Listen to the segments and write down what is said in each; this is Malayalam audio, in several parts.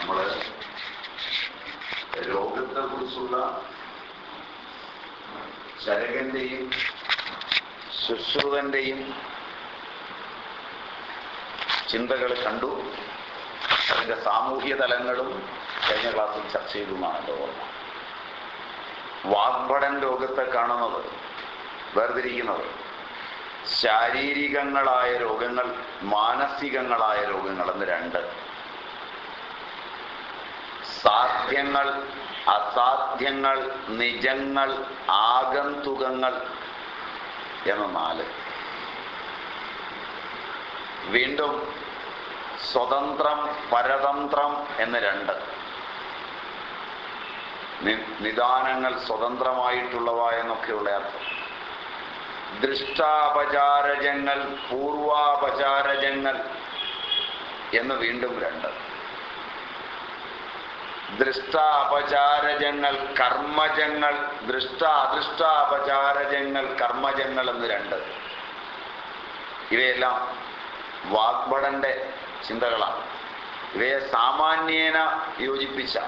നമ്മൾ രോഗത്തെ കുറിച്ചുള്ള ചരകന്റെയും ശുശ്രുതന്റെയും ചിന്തകൾ കണ്ടു. അതിന്റെ സാമൂഹ്യ തലങ്ങളും കഴിഞ്ഞ ക്ലാസ്സിൽ ചർച്ച ചെയ്തു എന്നാണ് ഓർമ്മ. വാഗ്ഭടൻ രോഗത്തെ കാണുന്നത് വേർതിരിക്കുന്നത് ശാരീരികങ്ങളായ രോഗങ്ങൾ മാനസികങ്ങളായ രോഗങ്ങൾ എന്ന് രണ്ട് സാധ്യങ്ങൾ അസാധ്യങ്ങൾ നിജങ്ങൾ ആഗന്തുകങ്ങൾ എന്ന നാല്. വീണ്ടും സ്വതന്ത്രം പരതന്ത്രം എന്ന് രണ്ട്. നിദാനങ്ങൾ സ്വതന്ത്രമായിട്ടുള്ളവ എന്നൊക്കെയുള്ള അർത്ഥം. ദൃഷ്ടാപചാരജങ്ങൾ പൂർവാപചാരജങ്ങൾ എന്ന് വീണ്ടും രണ്ട്. ദൃഷ്ടാപചാരജങ്ങൾ കർമ്മജങ്ങൾ ദൃഷ്ട അദൃഷ്ടാപചാരജങ്ങൾ കർമ്മജങ്ങൾ എന്ന് രണ്ട്. ഇവയെല്ലാം വാഗ്ഭടന്റെ ചിന്തകളാണ്. ഇവയെ സാമാന്യേന യോജിപ്പിച്ച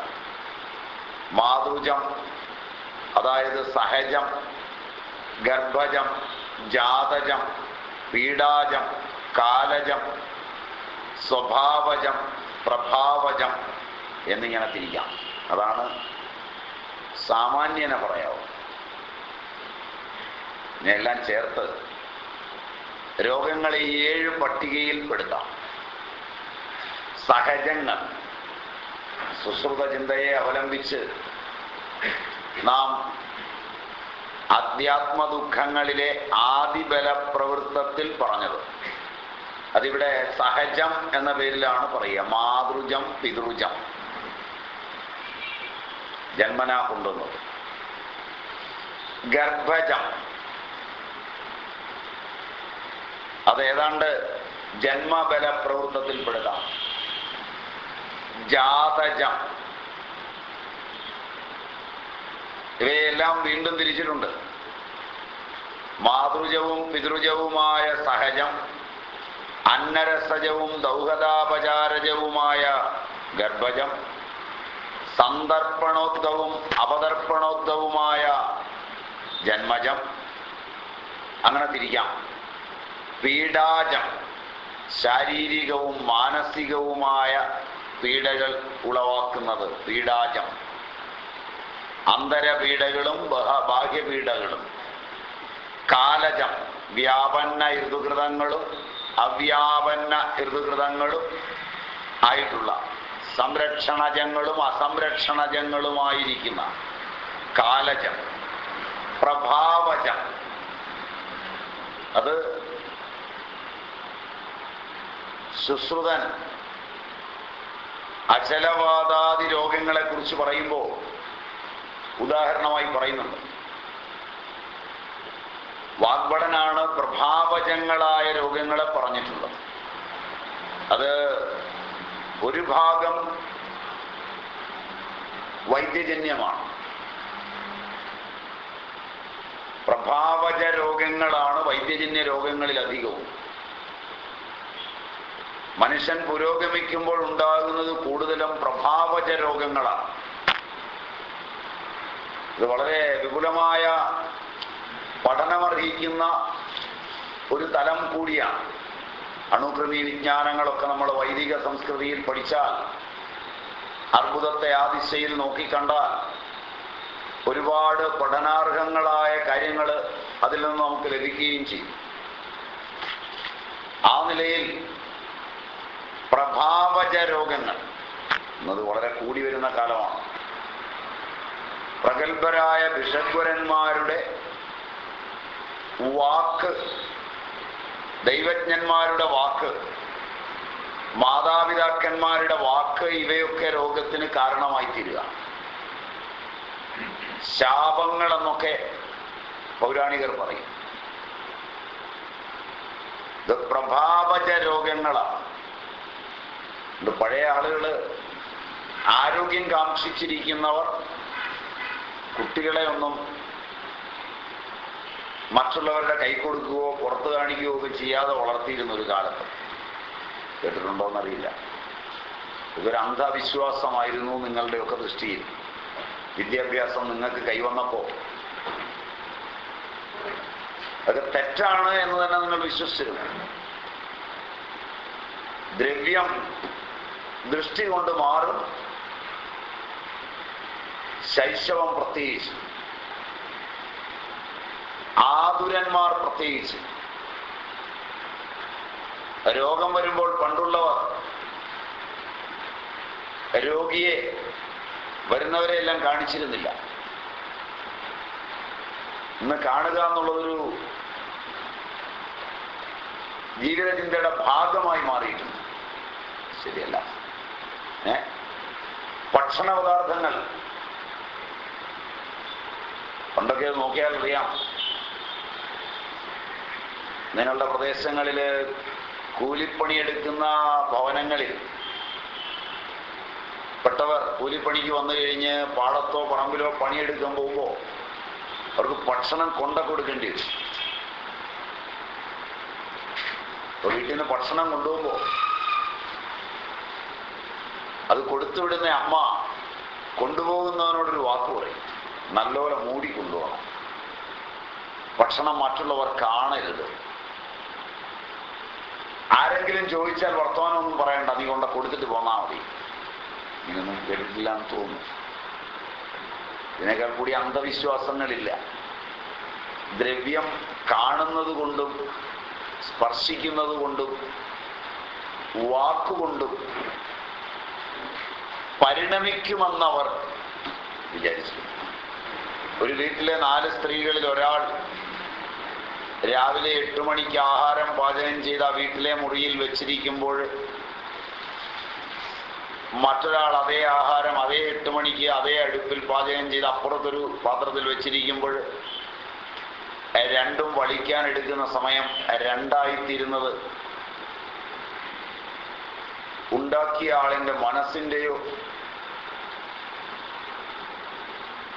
മാതൃജം അതായത് സഹജം ഗർഭജം ജാതജം പീഡാജം കാലജം സ്വഭാവജം പ്രഭാവജം എന്നിങ്ങനെ തിരിക്കാം. അതാണ് സാമാന്യനെ പറയാവും. എല്ലാം ചേർത്ത് രോഗങ്ങളെ ഏഴ് പട്ടികയിൽ പെടുത്താം. സഹജങ്ങൾ സുശ്രുത ചിന്തയെ അവലംബിച്ച് നാം അധ്യാത്മദുഃഖങ്ങളിലെ ആദിബല പ്രവൃത്തത്തിൽ പറഞ്ഞത്. അതിവിടെ സഹജം എന്ന പേരിലാണ് പറയുക. മാതൃജം പിതൃജം. ജന്മനാ കൊണ്ടുവന്നത് ഗർഭജം. അത് ഏതാണ്ട് ജന്മബല പ്രവൃത്തത്തിൽപ്പെടുത്താം ജാതജം. ഇവയെല്ലാം വീണ്ടും തിരിച്ചിട്ടുണ്ട്. മാതൃജവും പിതൃജവുമായ സഹജം അന്നരസജവും ദൗഹദാപചാരജവുമായ ഗർഭജം സന്ദർപ്പണോദ്ഗവും അപതർപ്പണോദ്ഗവുമായ ജന്മജം. അങ്ങനെ തിരിക്കാം. പീഡാജം ശാരീരികവും മാനസികവുമായ പീഡകൾ ഉളവാക്കുന്നത് പീഡാജം. അന്തരപീഡകളും ബാഹ്യപീഡകളും. കാലജം വ്യാപന്ന ഋതുകൃതങ്ങളും അവ്യാപന്ന ഋതുകൃതങ്ങളും ആയിട്ടുള്ള സംരക്ഷണജങ്ങളും അസംരക്ഷണജങ്ങളുമായിരിക്കുന്ന കാലജം പ്രഭാവജം. അത് ശുശ്രുതൻ അചലവാദാദി രോഗങ്ങളെ കുറിച്ച് പറയുമ്പോൾ ഉദാഹരണമായി പറയുന്നുണ്ട്. വാഗ്ഭടനാണ് പ്രഭാവജങ്ങളായ രോഗങ്ങളെ പറഞ്ഞിട്ടുള്ളത്. അത് ഒരു ഭാഗം വൈദ്യജന്യമാണ്. പ്രഭാവജ രോഗങ്ങളാണ് വൈദ്യജന്യ രോഗങ്ങളിൽ അധികവും. മനുഷ്യൻ പുരോഗമിക്കുമ്പോൾ ഉണ്ടാകുന്നത് കൂടുതലും പ്രഭാവജ രോഗങ്ങളാണ്. ഇത് വളരെ വിപുലമായ പഠനമർഹിക്കുന്ന ഒരു തലം കൂടിയാണ്. അണുക്രമി വിജ്ഞാനങ്ങളൊക്കെ നമ്മൾ വൈദിക സംസ്കൃതിയിൽ പഠിച്ചാൽ അർബുദത്തെ ആ ദിശയിൽ നോക്കിക്കണ്ടാൽ ഒരുപാട് പഠനാർഹങ്ങളായ കാര്യങ്ങൾ അതിൽ നിന്ന് നമുക്ക് ലഭിക്കുകയും ചെയ്യും. ആ നിലയിൽ പ്രഭാവജ രോഗങ്ങൾ എന്നത് വളരെ കൂടി വരുന്ന കാലമാണ്. പ്രഗത്ഭരായ ബിഷഗ്വരന്മാരുടെ വാക്ക് ദൈവജ്ഞന്മാരുടെ വാക്ക് മാതാപിതാക്കന്മാരുടെ വാക്ക് ഇവയൊക്കെ രോഗത്തിന് കാരണമായി തീരുക. ശാപങ്ങൾ എന്നൊക്കെ പൗരാണികർ പറയും. ഇത് പ്രഭാവജ രോഗങ്ങളാണ്. പഴയ ആളുകൾ ആരോഗ്യം കാക്ഷിച്ചിരിക്കുന്നവർ കുട്ടികളെ ഒന്നും മറ്റുള്ളവരുടെ കൈ കൊടുക്കുകയോ പുറത്ത് കാണിക്കുകയോ ഒക്കെ ചെയ്യാതെ വളർത്തിയിരുന്ന ഒരു കാലത്ത്. കേട്ടിട്ടുണ്ടോന്നറിയില്ല. ഇതൊരു അന്ധവിശ്വാസമായിരുന്നു നിങ്ങളുടെയൊക്കെ ദൃഷ്ടിയിൽ. വിദ്യാഭ്യാസം നിങ്ങൾക്ക് കൈവന്നപ്പോ അതൊക്കെ തെറ്റാണ് എന്ന് തന്നെ നിങ്ങൾ വിശ്വസിച്ചിരുന്നു. ദ്രവ്യം ദൃഷ്ടി കൊണ്ട് മാറും. ശൈശവം പ്രത്യേകിച്ച്. ആതുരന്മാർ പ്രത്യേകിച്ച്. രോഗം വരുമ്പോൾ പണ്ടുള്ളവർ രോഗിയെ വരുന്നവരെ എല്ലാം കാണിച്ചിരുന്നില്ല. ഇന്ന് കാണുക എന്നുള്ളതൊരു ജീവിതചിന്തയുടെ ഭാഗമായി മാറിയിട്ടുണ്ട്. ശരിയല്ല. ഏ? ഭക്ഷണ പദാർത്ഥങ്ങൾ പണ്ടൊക്കെ നോക്കിയാൽ അറിയാം നിങ്ങളുടെ പ്രദേശങ്ങളിൽ കൂലിപ്പണിയെടുക്കുന്ന ഭവനങ്ങളിൽ പെട്ടവർ കൂലിപ്പണിക്ക് വന്നു കഴിഞ്ഞ് പാടത്തോ പറമ്പിലോ പണിയെടുക്കാൻ പോകുമ്പോൾ അവർക്ക് ഭക്ഷണം കൊണ്ട കൊടുക്കേണ്ടി വരും. വീട്ടിൽ നിന്ന് ഭക്ഷണം കൊണ്ടുപോകുമ്പോൾ അത് കൊടുത്തുവിടുന്ന അമ്മ കൊണ്ടുപോകുന്നവനോടൊരു വാക്ക് പറയും. നല്ലപോലെ മൂടി കൊണ്ടുപോകണം. ഭക്ഷണം മറ്റുള്ളവർ കാണരുത്. ആരെങ്കിലും ചോദിച്ചാൽ വർത്തമാനമൊന്നും പറയണ്ട. നീ കൊണ്ട കൊടുത്തിട്ട് പോന്നാ മതി. ഇങ്ങനൊന്നും കേട്ടിട്ടില്ല എന്ന് തോന്നുന്നു. ഇതിനേക്കാൾ കൂടി അന്ധവിശ്വാസങ്ങളില്ല. ദ്രവ്യം കാണുന്നത് കൊണ്ടും സ്പർശിക്കുന്നത് കൊണ്ടും വാക്കുകൊണ്ടും പരിണമിക്കുമെന്നവർ വിചാരിച്ചു. ഒരു വീട്ടിലെ നാല് സ്ത്രീകളിൽ ഒരാൾ രാവിലെ എട്ട് മണിക്ക് ആഹാരം പാചകം ചെയ്ത വീട്ടിലെ മുറിയിൽ വെച്ചിരിക്കുമ്പോൾ മറ്റൊരാൾ അതേ ആഹാരം അതേ എട്ട് മണിക്ക് അതേ അടുപ്പിൽ പാചകം ചെയ്ത് അപ്പുറത്തൊരു പാത്രത്തിൽ വെച്ചിരിക്കുമ്പോൾ രണ്ടും വളിക്കാൻ എടുക്കുന്ന സമയം രണ്ടായിത്തീരുന്നത്. ഉണ്ടാക്കിയ ആളിന്റെ മനസ്സിന്റെയോ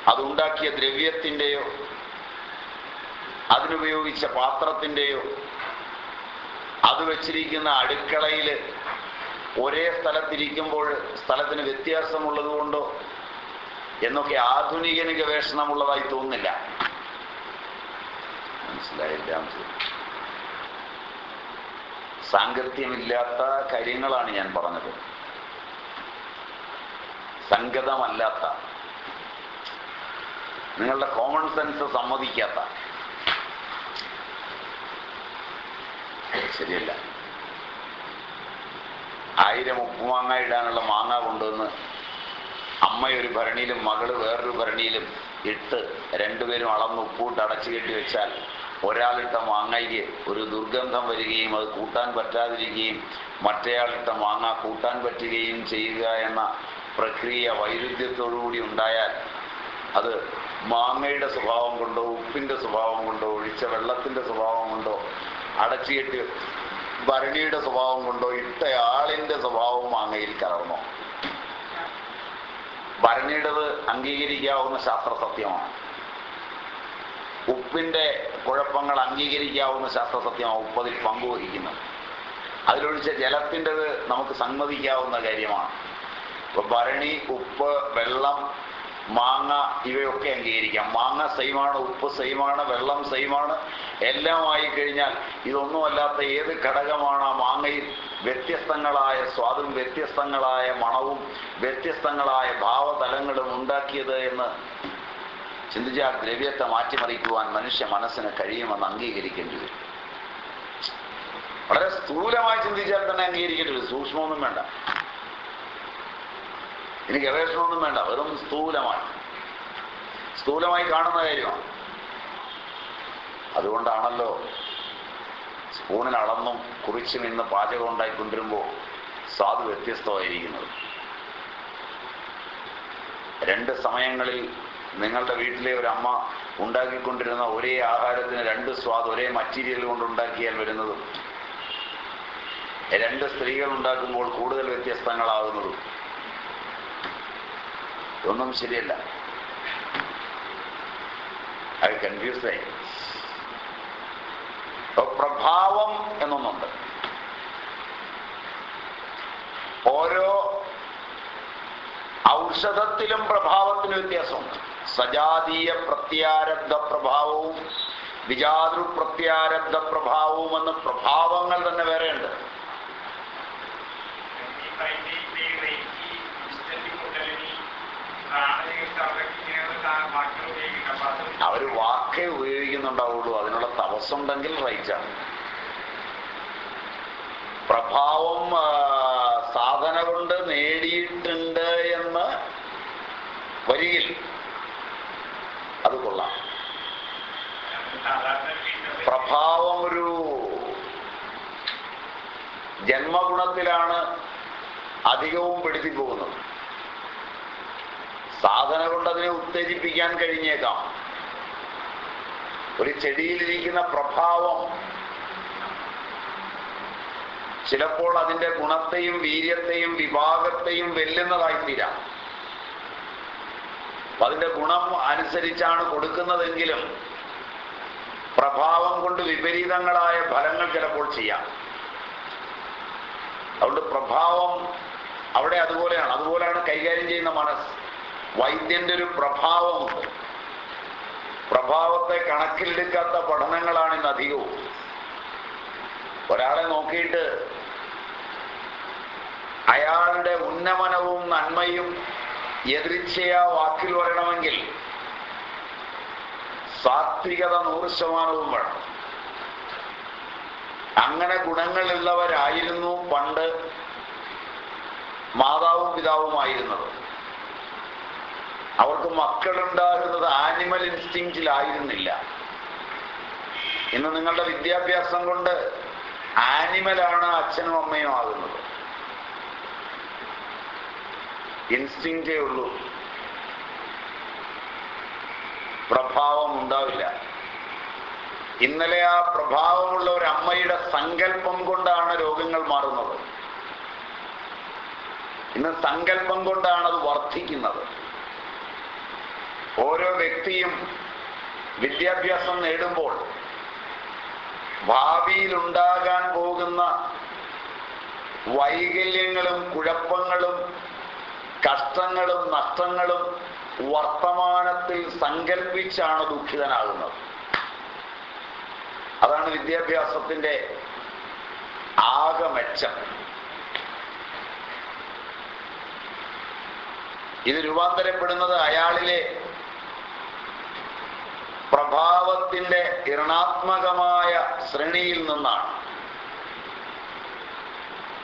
അതുണ്ടാക്കിയ ദ്രവ്യത്തിന്റെയോ അതിനുപയോഗിച്ച പാത്രത്തിന്റെയോ അത് വെച്ചിരിക്കുന്ന അടുക്കളയിൽ ഒരേ സ്ഥലത്തിരിക്കുമ്പോൾ സ്ഥലത്തിന് വ്യത്യാസമുള്ളത് കൊണ്ടോ എന്നൊക്കെ ആധുനികന് ഗവേഷണമുള്ളതായി തോന്നുന്നില്ല. മനസ്സിലായില്ല സാങ്കത്യമില്ലാത്ത കാര്യങ്ങളാണ് ഞാൻ പറഞ്ഞത്. സംഗതമല്ലാത്ത. നിങ്ങളുടെ കോമൺ സെൻസ് സമ്മതിക്കാത്ത. ശരിയല്ല. ആയിരം ഉപ്പുമാങ്ങ ഇടാനുള്ള മാങ്ങ കൊണ്ടുവന്ന് അമ്മയൊരു ഭരണിയിലും മകൾ വേറൊരു ഭരണിയിലും ഇട്ട് രണ്ടുപേരും അളന്ന് ഉപ്പൂട്ട് അടച്ചു കെട്ടി വെച്ചാൽ ഒരാളിട്ട മാങ്ങയ്ക്ക് ഒരു ദുർഗന്ധം വരികയും അത് കൂട്ടാൻ പറ്റാതിരിക്കുകയും മറ്റേയാളിട്ട മാങ്ങ കൂട്ടാൻ പറ്റുകയും ചെയ്യുക എന്ന പ്രക്രിയ വൈരുദ്ധ്യത്തോടുകൂടി ഉണ്ടായാൽ അത് മാങ്ങയുടെ സ്വഭാവം കൊണ്ടോ ഉപ്പിന്റെ സ്വഭാവം കൊണ്ടോ ഒഴിച്ച വെള്ളത്തിന്റെ സ്വഭാവം കൊണ്ടോ അടച്ചുകെട്ടി ഭരണിയുടെ സ്വഭാവം കൊണ്ടോ ഇട്ടയാളിന്റെ സ്വഭാവം അങ്ങയിൽ കലർന്നോ. ഭരണിയുടേത് അംഗീകരിക്കാവുന്ന ശാസ്ത്ര സത്യമാണ്. ഉപ്പിന്റെ കുഴപ്പങ്ങൾ അംഗീകരിക്കാവുന്ന ശാസ്ത്ര സത്യമാണ് ഉപ്പതിൽ പങ്കുവഹിക്കുന്നത് അതിലൊഴിച്ച ജലത്തിന്റെത് നമുക്ക് സമ്മതിക്കാവുന്ന കാര്യമാണ്. ഇപ്പൊ ഭരണി ഉപ്പ് വെള്ളം മാങ്ങ ഇവയൊക്കെ അംഗീകരിക്കാം. മാങ്ങ സെയിമാണ് ഉപ്പ് സെയിമാണ് വെള്ളം സെയിമാണ് എല്ലാം ആയി കഴിഞ്ഞാൽ ഇതൊന്നുമല്ലാത്ത ഏത് ഘടകമാണ് ആ മാങ്ങയിൽ? വ്യത്യസ്തങ്ങളായ സ്വാദും വ്യത്യസ്തങ്ങളായ മണവും വ്യത്യസ്തങ്ങളായ ഭാവതലങ്ങളും ഉണ്ടാക്കിയത് എന്ന് ചിന്തിച്ചാൽ ദ്രവ്യത്തെ മാറ്റിമറിക്കുവാൻ മനുഷ്യ മനസ്സിന് കഴിയുമെന്ന് അംഗീകരിക്കേണ്ടി വരും. വളരെ സ്ഥൂലമായി ചിന്തിച്ചാൽ തന്നെ അംഗീകരിക്കേണ്ടി വരും. സൂക്ഷ്മമൊന്നും വേണ്ട. ഇനി ഗവേഷണമൊന്നും വേണ്ട വെറും സ്ഥൂലമായി. സ്ഥൂലമായി കാണുന്ന കാര്യമാണ്. അതുകൊണ്ടാണല്ലോ സ്പൂണിൽ അളന്നും കുറിച്ച് നിന്ന് പാചകം ഉണ്ടായിക്കൊണ്ടിരുമ്പോൾ സ്വാദ് വ്യത്യസ്തമായിരിക്കുന്നത്. രണ്ട് സമയങ്ങളിൽ നിങ്ങളുടെ വീട്ടിലെ ഒരു അമ്മ ഉണ്ടാക്കിക്കൊണ്ടിരുന്ന ഒരേ ആഹാരത്തിന് രണ്ട് സ്വാദ് ഒരേ മറ്റീരിയൽ കൊണ്ട് ഉണ്ടാക്കിയാൽ വരുന്നതും രണ്ട് സ്ത്രീകൾ ഉണ്ടാക്കുമ്പോൾ കൂടുതൽ വ്യത്യസ്തങ്ങളാകുന്നതും. ഇതൊന്നും ശരിയല്ല. അത് കൺഫ്യൂസ് ആയി പ്രഭാവം എന്നൊന്നുണ്ട്. ഓരോ ഔഷധത്തിലും പ്രഭാവത്തിന് വ്യത്യാസമുണ്ട്. സജാതീയ പ്രത്യാരബ്ധ പ്രഭാവവും വിജാതൃ പ്രത്യാരബ്ധ പ്രഭാവവും എന്ന് പ്രഭാവങ്ങൾ തന്നെ വേറെയുണ്ട്. അവർ വാക്കേ ഉപയോഗിക്കുന്നുണ്ടാവുള്ളൂ. അതിനുള്ള തപസ്സുണ്ടെങ്കിൽ റൈറ്റാണ് പ്രഭാവം സാധന കൊണ്ട് നേടിയിട്ടുണ്ട് എന്ന് വരികിൽ. അത് കൊള്ളാം. പ്രഭാവം ഒരു ജന്മഗുണത്തിലാണ് അധികവും പെടുത്തി പോകുന്നത്. സാധന കൊണ്ട് അതിനെ ഉത്തേജിപ്പിക്കാൻ കഴിഞ്ഞേക്കാം. ഒരു ചെടിയിലിരിക്കുന്ന പ്രഭാവം. ചിലപ്പോൾ അതിന്റെ ഗുണത്തെയും വീര്യത്തെയും വിഭാഗത്തെയും വെല്ലുന്നതായിത്തീരാം. അതിന്റെ ഗുണം അനുസരിച്ചാണ് കൊടുക്കുന്നതെങ്കിലും പ്രഭാവം കൊണ്ട് വിപരീതങ്ങളായ ഫലങ്ങൾ ചിലപ്പോൾ ചെയ്യാം. അതുകൊണ്ട് പ്രഭാവം അവിടെ അതുപോലെയാണ്. അതുപോലെയാണ് കൈകാര്യം ചെയ്യുന്ന മനസ്സ്. വൈദ്യന്റെ ഒരു പ്രഭാവമുണ്ട് പ്രഭാവത്തെ കണക്കിലെടുക്കാത്ത പഠനങ്ങളാണ് ഇന്ന് അധികവും. ഒരാളെ നോക്കിയിട്ട് അയാളുടെ ഉന്നമനവും നന്മയും എതിർച്ചയാ വാക്കിൽ വരണമെങ്കിൽ സാത്വികത നൂറ് ശതമാനവും വേണം. അങ്ങനെ ഗുണങ്ങളുള്ളവരായിരുന്നു പണ്ട് മാതാവും പിതാവുമായിരുന്നത്. അവർക്ക് മക്കളുണ്ടാകുന്നത് ആനിമൽ ഇൻസ്റ്റിങ്റ്റിലായിരുന്നില്ല ഇന്ന് നിങ്ങളുടെ വിദ്യാഭ്യാസം കൊണ്ട് ആനിമലാണ് അച്ഛനും അമ്മയും ആകുന്നത്. ഇൻസ്റ്റിങ്റ്റേ ഉള്ളൂ. പ്രഭാവം ഉണ്ടാവില്ല. ഇന്നലെ ആ പ്രഭാവമുള്ള ഒരു അമ്മയുടെ സങ്കല്പം കൊണ്ടാണ് രോഗങ്ങൾ മാറുന്നത്. ഇന്ന് സങ്കല്പം കൊണ്ടാണ് അത് വർദ്ധിക്കുന്നത്. ഓരോ വ്യക്തിയും വിദ്യാഭ്യാസം നേടുമ്പോൾ ഭാവിയിൽ ഉണ്ടാകാൻ പോകുന്ന വൈകല്യങ്ങളും കുഴപ്പങ്ങളും കഷ്ടങ്ങളും നഷ്ടങ്ങളും വർത്തമാനത്തിൽ സങ്കല്പിച്ചാണ് ദുഃഖിതനാകുന്നത്. അതാണ് വിദ്യാഭ്യാസത്തിന്റെ ആകെ മെച്ചം ഇത് രൂപാന്തരപ്പെടുന്നത് അയാളിലെ പ്രഭാവത്തിന്റെ ഇരണാത്മകമായ ശ്രേണിയിൽ നിന്നാണ്.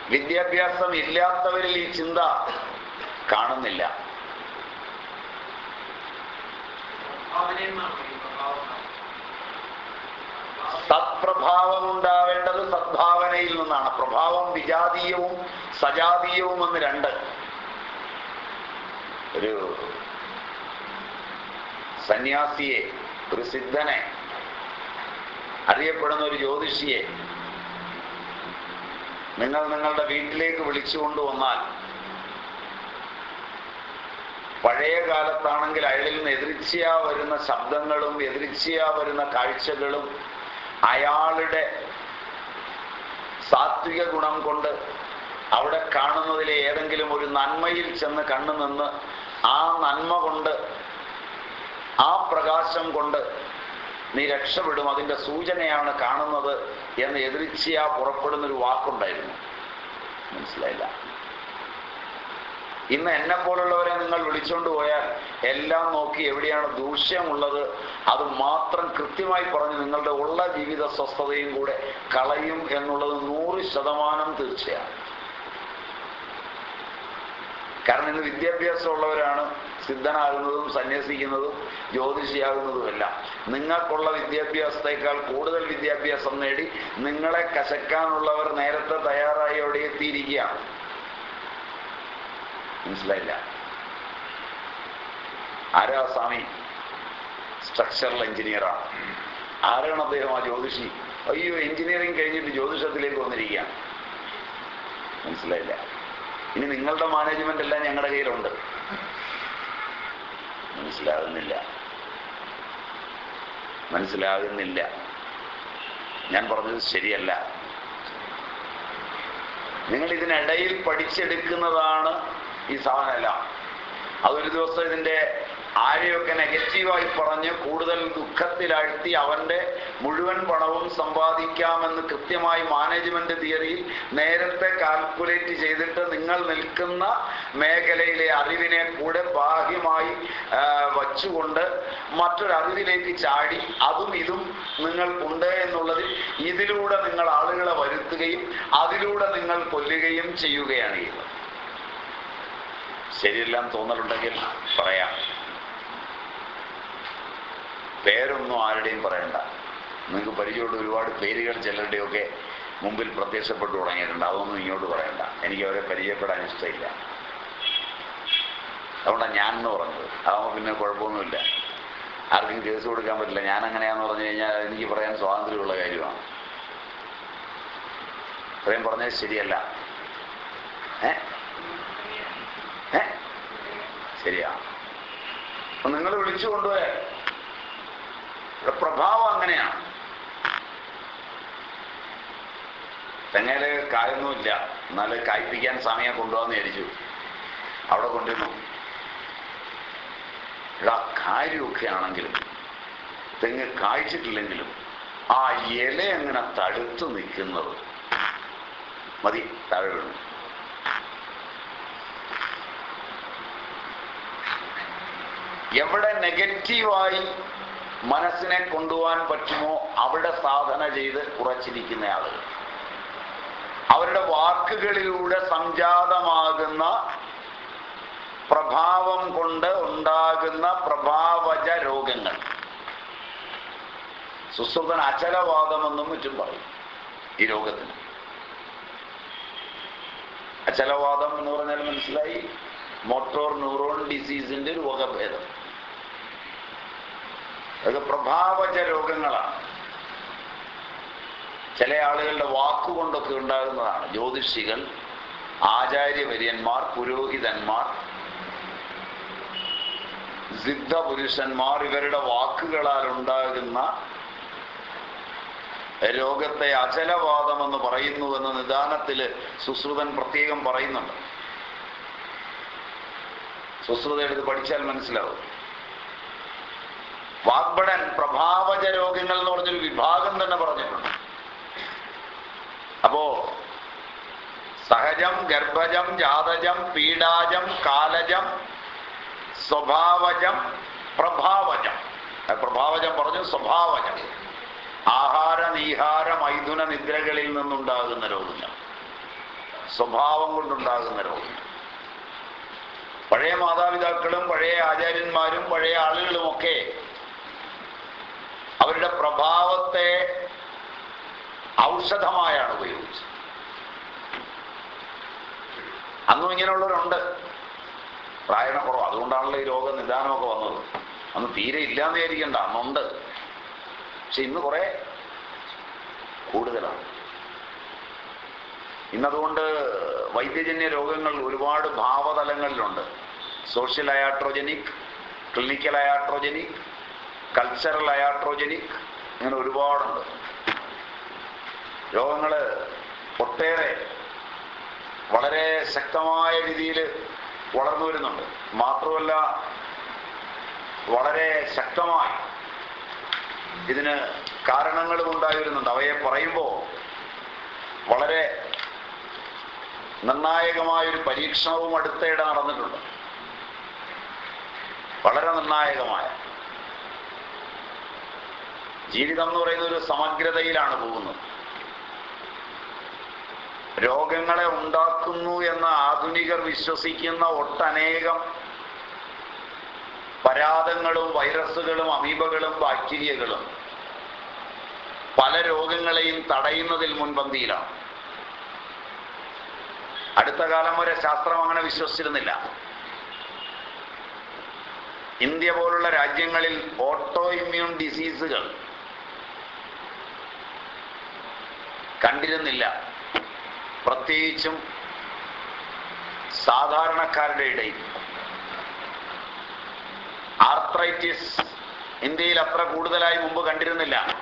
വിദ്യാഭ്യാസം ഇല്ലാത്തവരിൽ ഈ ചിന്ത കാണുന്നില്ല. സത്പ്രഭാവം ഉണ്ടാവേണ്ടത് സദ്ഭാവനയിൽ നിന്നാണ്. പ്രഭാവം വിജാതീയവും സജാതീയവും എന്ന് രണ്ട്. ഒരു സന്യാസിയെ ഒരു സിദ്ധനെ അറിയപ്പെടുന്ന ഒരു ജ്യോതിഷിയെ നിങ്ങൾ നിങ്ങളുടെ വീട്ടിലേക്ക് വിളിച്ചു കൊണ്ടുവന്നാൽ പഴയ കാലത്താണെങ്കിൽ അയാളിൽ നിന്ന് എതിർച്ചയാ വരുന്ന ശബ്ദങ്ങളും എതിർച്ചയാ വരുന്ന കാഴ്ചകളും അയാളുടെ സാത്വിക ഗുണം കൊണ്ട് അവിടെ കാണുന്നതിലെ ഏതെങ്കിലും ഒരു നന്മയിൽ ചെന്ന് കണ്ണു നിന്ന് ആ നന്മ കൊണ്ട് ആ പ്രകാശം കൊണ്ട് നീ രക്ഷപ്പെടും. അതിന്റെ സൂചനയാണ് കാണുന്നത് എന്ന് എതിർച്ചയാ പുറപ്പെടുന്നൊരു വാക്കുണ്ടായിരുന്നു. മനസ്സിലായില്ല. ഇന്ന് എന്നെ പോലുള്ളവരെ നിങ്ങൾ വിളിച്ചുകൊണ്ട് പോയാൽ എല്ലാം നോക്കി എവിടെയാണ് ദൂഷ്യമുള്ളത് അത് മാത്രം കൃത്യമായി പറഞ്ഞ് നിങ്ങളുടെ ഉള്ള ജീവിത സ്വസ്ഥതയും കൂടെ കളയും എന്നുള്ളത് നൂറ് ശതമാനം തീർച്ചയാണ്. കാരണം ഇന്ന് വിദ്യാഭ്യാസമുള്ളവരാണ് സിദ്ധനാകുന്നതും സന്യസിക്കുന്നതും ജ്യോതിഷിയാകുന്നതുമെല്ലാം. നിങ്ങൾക്കുള്ള വിദ്യാഭ്യാസത്തെക്കാൾ കൂടുതൽ വിദ്യാഭ്യാസം നേടി നിങ്ങളെ കശക്കാനുള്ളവർ നേരത്തെ തയ്യാറായി അവിടെ എത്തിയിരിക്കുകയാണ്. മനസ്സിലായില്ല? ആരാ സ്വാമി? സ്ട്രക്ചറൽ എഞ്ചിനീയറാണ് ആരാണ് അദ്ദേഹം ആ ജ്യോതിഷി? അയ്യോ എഞ്ചിനീയറിംഗ് കഴിഞ്ഞിട്ട് ജ്യോതിഷത്തിലേക്ക് വന്നിരിക്കുകയാണ്. മനസ്സിലായില്ല? ഇനി നിങ്ങളുടെ മാനേജ്മെന്റ് എല്ലാം ഞങ്ങളുടെ കയ്യിലുണ്ട്. മനസ്സിലാകുന്നില്ല മനസ്സിലാകുന്നില്ല ഞാൻ പറഞ്ഞത് ശരിയല്ല. നിങ്ങൾ ഇതിനിടയിൽ പഠിച്ചെടുക്കുന്നതാണ് ഈ സാധനമല്ല. അതൊരു ദിവസം ഇതിന്റെ ആരെയൊക്കെ നെഗറ്റീവായി പറഞ്ഞ് കൂടുതൽ ദുഃഖത്തിലാഴ്ത്തി അവന്റെ മുഴുവൻ പണവും സമ്പാദിക്കാമെന്ന് കൃത്യമായി മാനേജ്മെന്റ് തിയറിയിൽ നേരത്തെ കാൽക്കുലേറ്റ് ചെയ്തിട്ട് നിങ്ങൾ നിൽക്കുന്ന മേഖലയിലെ അറിവിനെ കൂടെ ബാഹ്യമായി വച്ചുകൊണ്ട് മറ്റൊരറിവിലേക്ക് ചാടി അതും ഇതും നിങ്ങൾക്കുണ്ട് എന്നുള്ളതിൽ ഇതിലൂടെ നിങ്ങൾ ആളുകളെ വരുത്തുകയും അതിലൂടെ നിങ്ങൾ കൊല്ലുകയും ചെയ്യുകയാണ് ചെയ്യുന്നത്. ശരിയെല്ലാം തോന്നലുണ്ടെങ്കിൽ പറയാം. പേരൊന്നും ആരുടെയും പറയണ്ട. നിങ്ങൾക്ക് പരിചയമുള്ള ഒരുപാട് പേരുകൾ ചിലരുടെയൊക്കെ മുമ്പിൽ പ്രത്യക്ഷപ്പെട്ടു തുടങ്ങിയിട്ടുണ്ട്. അതൊന്നും ഇങ്ങോട്ട് പറയണ്ട. എനിക്ക് അവരെ പരിചയപ്പെടാൻ ഇഷ്ടമില്ല. അതുകൊണ്ടാണ് ഞാൻ എന്ന് പറഞ്ഞത്. അതാകുമ്പോൾ പിന്നെ കുഴപ്പമൊന്നുമില്ല. ആർക്കും കേസ് കൊടുക്കാൻ പറ്റില്ല. ഞാൻ അങ്ങനെയാന്ന് പറഞ്ഞു കഴിഞ്ഞാൽ എനിക്ക് പറയാൻ സ്വാതന്ത്ര്യമുള്ള കാര്യമാണ്. ഇത്രയും പറഞ്ഞത് ശരിയല്ല. ഏ? ശരിയാ. നിങ്ങൾ വിളിച്ചു കൊണ്ടുപോയാൽ പ്രഭാവം അങ്ങനെയാണ്. തെങ്ങയിൽ കായൊന്നുമില്ല. എന്നാൽ കായ്പിക്കാൻ സമയം കൊണ്ടുപോകാന്ന് വിചാരിച്ചു. അവിടെ കൊണ്ടിരുന്നു എടാ കാര്യമൊക്കെ ആണെങ്കിലും തെങ്ങ് കായ്ച്ചിട്ടില്ലെങ്കിലും ആ ഇല അങ്ങനെ തടുത്തു നിൽക്കുന്നത്? മതി താഴെ വീണു. എവിടെ നെഗറ്റീവായി മനസ്സിനെ കൊണ്ടുപോകാൻ പറ്റുമോ? അവിടെ സാധന ചെയ്ത് കുറച്ചിരിക്കുന്ന ആളുകൾ. അവരുടെ വാക്കുകളിലൂടെ സംജാതമാകുന്ന പ്രഭാവം കൊണ്ട് ഉണ്ടാകുന്ന പ്രഭാവജ രോഗങ്ങൾ. സുശ്രുതൻ അചലവാദമെന്നും മറ്റും പറയും ഈ രോഗത്തിന്. അചലവാദം എന്ന് പറഞ്ഞാൽ മനസ്സിലായി? മോട്ടോർ ന്യൂറോൺ ഡിസീസിന്റെ ഒരു വകഭേദം അതൊക്കെ പ്രഭാവജ രോഗങ്ങളാണ്. ചില ആളുകളുടെ വാക്കുകൊണ്ടൊക്കെ ഉണ്ടാകുന്നതാണ്. ജ്യോതിഷികൾ ആചാര്യവര്യന്മാർ പുരോഹിതന്മാർ സിദ്ധ പുരുഷന്മാർ ഇവരുടെ വാക്കുകളാൽ ഉണ്ടാകുന്ന രോഗത്തെ അചലവാദം എന്ന് പറയുന്നുവെന്ന് നിദാനത്തിൽ സുശ്രുതൻ പ്രത്യേകം പറയുന്നുണ്ട്. സുശ്രുത എടുത്ത് പഠിച്ചാൽ മനസ്സിലാവും. വാഗ്ബടൻ പ്രഭാവജ രോഗങ്ങൾ എന്ന് പറഞ്ഞൊരു വിഭാഗം തന്നെ പറഞ്ഞിട്ടുണ്ട്. അപ്പോ സഹജം ഗർഭജം ജാതജം പീഡാജം കാലജം സ്വഭാവജം പ്രഭാവജം. പ്രഭാവജം പറഞ്ഞു സ്വഭാവജം. ആഹാര നീഹാര മൈഥുന നിദ്രകളിൽ നിന്നുണ്ടാകുന്ന രോഗങ്ങൾ സ്വഭാവം കൊണ്ടുണ്ടാകുന്ന രോഗങ്ങൾ പഴയ മാതാപിതാക്കളും പഴയ ആചാര്യന്മാരും പഴയ ആളുകളുമൊക്കെ അവരുടെ പ്രഭാവത്തെ ഔഷധമായാണ് ഉപയോഗിച്ചത്. അന്നും ഇങ്ങനെയുള്ളവരുണ്ട്. പ്രായണ കുറവ്. അതുകൊണ്ടാണല്ലോ ഈ രോഗ നിദാനമൊക്കെ വന്നത്. അന്ന് തീരെ ഇല്ലാന്ന് വിചാരിക്കണ്ട. അന്നുണ്ട്. പക്ഷെ ഇന്ന് കുറെ കൂടുതലാണ്. ഇന്നതുകൊണ്ട് വൈദ്യജന്യ രോഗങ്ങൾ ഒരുപാട് ഭാവതലങ്ങളിലുണ്ട്. Social iatrogenic clinical iatrogenic cultural iatrogenic ഇങ്ങനെ ഒരുപാടുണ്ട്. രോഗങ്ങൾ ഒട്ടേറെ വളരെ ശക്തമായ രീതിയിൽ വളർന്നു വരുന്നുണ്ട്. മാത്രമല്ല വളരെ ശക്തമായി ഇതിന് കാരണങ്ങളും ഉണ്ടായി വരുന്നുണ്ട് അവയെ പറയുമ്പോൾ വളരെ നിർണായകമായൊരു പരീക്ഷണവും അടുത്തയിടെ നടന്നിട്ടുണ്ട്. വളരെ നിർണായകമായ. ജീവിതം എന്ന് പറയുന്നത് ഒരു സമഗ്രതയിലാണ് പോകുന്നത്. രോഗങ്ങളെ ഉണ്ടാക്കുന്നു എന്ന് ആധുനികർ വിശ്വസിക്കുന്ന ഒട്ടനേകം പരാതങ്ങളും വൈറസുകളും അമീബകളും ബാക്ടീരിയകളും പല രോഗങ്ങളെയും തടയുന്നതിൽ മുൻപന്തിയിലാണ്. അടുത്ത കാലം വരെ ശാസ്ത്രം അങ്ങനെ വിശ്വസിച്ചിരുന്നില്ല. ഇന്ത്യ പോലുള്ള രാജ്യങ്ങളിൽ ഓട്ടോ ഇമ്മ്യൂൺ ഡിസീസുകൾ കണ്ടിരുന്നില്ല. പ്രത്യേകിച്ചും സാധാരണക്കാരുടെ ഇടയിൽ. ആർത്രൈറ്റിസ് ഇന്ത്യയിൽ അത്ര കൂടുതലായി മുമ്പ് കണ്ടിരുന്നില്ല.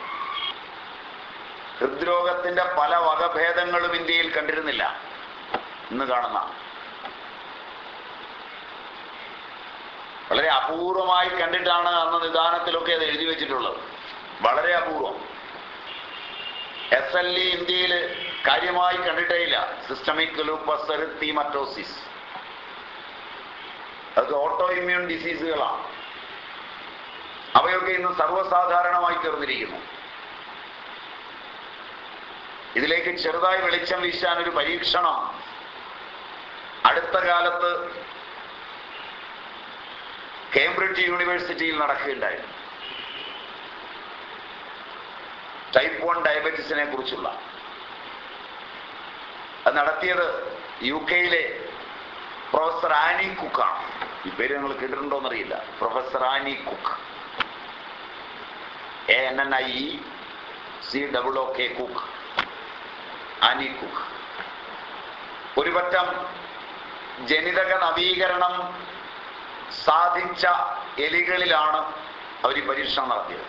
ഹൃദ്രോഗത്തിന്റെ പല വകഭേദങ്ങളും ഇന്ത്യയിൽ കണ്ടിരുന്നില്ല. ഇന്ന് കാണുന്ന. വളരെ അപൂർവമായി കണ്ടിട്ടാണ് അന്ന് നിദാനത്തിലൊക്കെ അത് എഴുതി വെച്ചിട്ടുള്ളത്. വളരെ അപൂർവം. എസ് എൽ ഇ ഇന്ത്യയിൽ കാര്യമായി കണ്ടിട്ടേ ഇല്ല സിസ്റ്റമിക് ലൂപ്പസ് എറിത്തീമറ്റോസിസ് അത് ഓട്ടോ ഇമ്മ്യൂൺ ഡിസീസുകളാണ് അവയൊക്കെ ഇന്ന് സർവസാധാരണമായി തീർന്നിരിക്കുന്നു. ഇതിലേക്ക് ചെറുതായി വെളിച്ചം വീശാൻ ഒരു പരീക്ഷണം അടുത്ത കാലത്ത് കേംബ്രിഡ്ജ് യൂണിവേഴ്സിറ്റിയിൽ നടക്കുകയുണ്ടായിരുന്നു ടൈപ്പ് വൺ ഡയബറ്റീസിനെ കുറിച്ചുള്ള. അത് നടത്തിയത് യു കെയിലെ പ്രൊഫസർ ആനി കുക്കാണ് ഈ പേര് നിങ്ങൾ കേട്ടിട്ടുണ്ടോ എന്നറിയില്ല. Professor Annie Cook. A N N I E C double O K Cook. Annie Cook. ഒരു പറ്റം ജനിതക നവീകരണം സാധിച്ച എലികളിലാണ് അവർ പരീക്ഷണം നടത്തിയത്.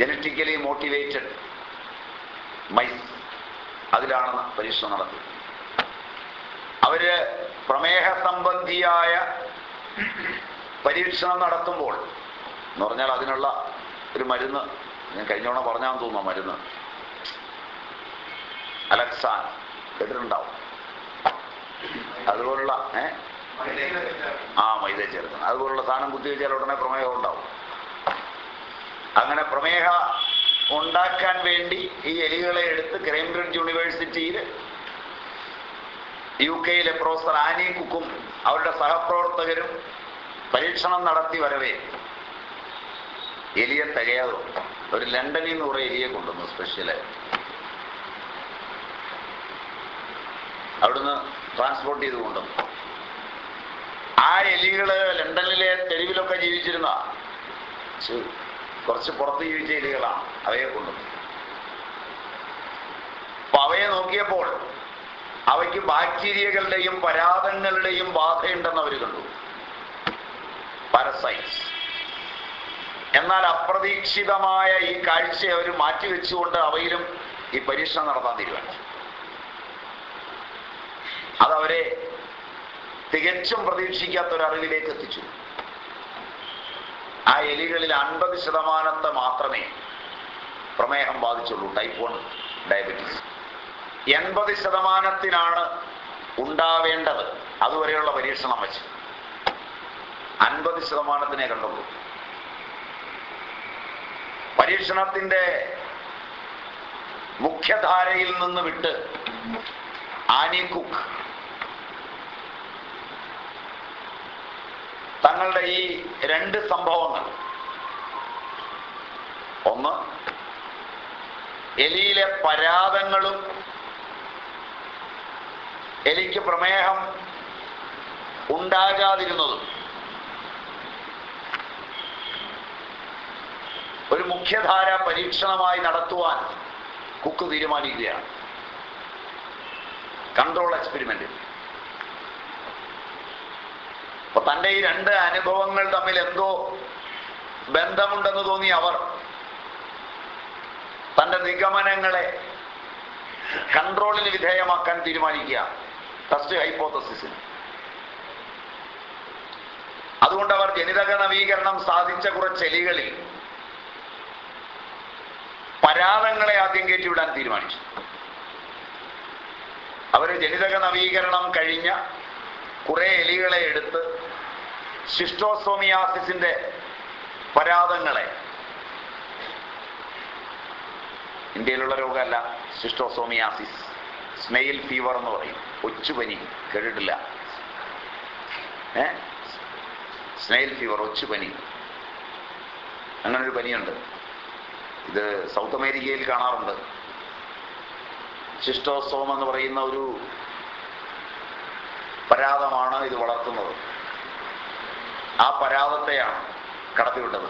ജനറ്റിക്കലി മോട്ടിവേറ്റഡ് മൈസ് അതിലാണ് പരീക്ഷണം നടത്തിയത്. അവർ പ്രമേഹ സംബന്ധിയായ പരീക്ഷണം നടത്തുമ്പോൾ എന്ന് പറഞ്ഞാൽ അതിനുള്ള ഒരു മരുന്ന് ഞാൻ കഴിഞ്ഞോണം പറഞ്ഞാന്ന് തോന്നുന്നു മരുന്ന്. അലക്സാൻ കേട്ടിട്ടുണ്ടാവും. അതുപോലുള്ള ഏ? ആ മൈദ ചേർക്കണം അതുപോലുള്ള സാധനം കുത്തിവെച്ചാൽ ഉടനെ പ്രമേഹം ഉണ്ടാവും. അങ്ങനെ പ്രമേഹ ഉണ്ടാക്കാൻ വേണ്ടി ഈ എലികളെ എടുത്ത് ക്രൈംബ്രിഡ്ജ് യൂണിവേഴ്സിറ്റിയിൽ യു കെയിലെ പ്രൊഫസർ ആനി കുക്കും അവരുടെ സഹപ്രവർത്തകരും പരീക്ഷണം നടത്തി വരവേ. എലിയെ തികയാതെ ഒരു ലണ്ടനിൽ നിന്ന് കുറെ എലിയെ കൊണ്ടുവന്നു സ്പെഷ്യൽ അവിടുന്ന് ട്രാൻസ്പോർട്ട് ചെയ്ത് കൊണ്ടുവന്നു. ആ എലികൾ ലണ്ടനിലെ തെരുവിലൊക്കെ ജീവിച്ചിരുന്ന കുറച്ച് പുറത്ത് ജീവിച്ച എലികളാണ് അവയെ കൊണ്ടു അപ്പൊ അവയെ നോക്കിയപ്പോൾ അവയ്ക്ക് ബാക്ടീരിയകളുടെയും പരാതങ്ങളുടെയും ബാധയുണ്ടെന്ന് അവർ കണ്ടു. പാരസൈറ്റ്സ് എന്നാൽ അപ്രതീക്ഷിതമായ ഈ കാഴ്ച അവർ മാറ്റിവെച്ചുകൊണ്ട് അവയിലും ഈ പരീക്ഷണം നടത്താൻ തീരുമാനിച്ചു. അതവരെ തികച്ചും പ്രതീക്ഷിക്കാത്ത ഒരു അറിവിലേക്ക് എത്തിച്ചു. ആ എലികളിൽ അൻപത് ശതമാനത്തെ മാത്രമേ പ്രമേഹം ബാധിച്ചുള്ളൂ ടൈപ്പ് വൺ ഡയബറ്റീസ് എൺപത് ശതമാനത്തിനാണ് ഉണ്ടാവേണ്ടത്. അതുവരെയുള്ള പരീക്ഷണം വെച്ച്. അൻപത് ശതമാനത്തിനെ കണ്ടുള്ളൂ. പരീക്ഷണത്തിന്റെ മുഖ്യധാരയിൽ നിന്ന് വിട്ട് ആനി കുക്ക് തങ്ങളുടെ ഈ രണ്ട് സംഭവങ്ങൾ. ഒന്ന് എലിയിലെ പരാതങ്ങളും എലിക്ക് പ്രമേഹം ഉണ്ടാകാതിരുന്നതും. ഒരു മുഖ്യധാര പരീക്ഷണമായി നടത്തുവാൻ കുക്ക് തീരുമാനിക്കുകയാണ്. കൺട്രോൾ എക്സ്പെരിമെന്റ് അപ്പൊ തന്റെ ഈ രണ്ട് അനുഭവങ്ങൾ തമ്മിൽ എന്തോ ബന്ധമുണ്ടെന്ന് തോന്നി അവർ. തന്റെ നിഗമനങ്ങളെ കൺട്രോളിന് വിധേയമാക്കാൻ തീരുമാനിക്കുക. ഫസ്റ്റ് ഹൈപ്പോത്തസിസിന് അതുകൊണ്ട് അവർ ജനിതക നവീകരണം സാധിച്ച കുറച്ച് എലികളിൽ പരാതങ്ങളെ ആദ്യം കയറ്റിവിടാൻ തീരുമാനിച്ചു. അവർ ജനിതക നവീകരണം കഴിഞ്ഞ കുറെ എലികളെ എടുത്ത് ശിഷ്ടോസോമിയാസിസിന്റെ പരാതങ്ങളെ. ഇന്ത്യയിലുള്ള രോഗമല്ല ശിഷ്ടോസോമിയാസിസ് സ്മെയിൽ ഫീവർ എന്ന് പറയും. ഒച്ചുപനി കേട്ടിട്ടില്ല. ഏ? സ്നെയിൽ ഫീവർ ഒച്ചുപനി. അങ്ങനെ ഒരു പനിയുണ്ട്. ഇത് സൗത്ത് അമേരിക്കയിൽ കാണാറുണ്ട്. ശിഷ്ടോസോം എന്ന് പറയുന്ന ഒരു പരാതമാണ് ഇത് വളർത്തുന്നത്. ആ പരാതത്തെയാണ് കടത്തിവിട്ടത്.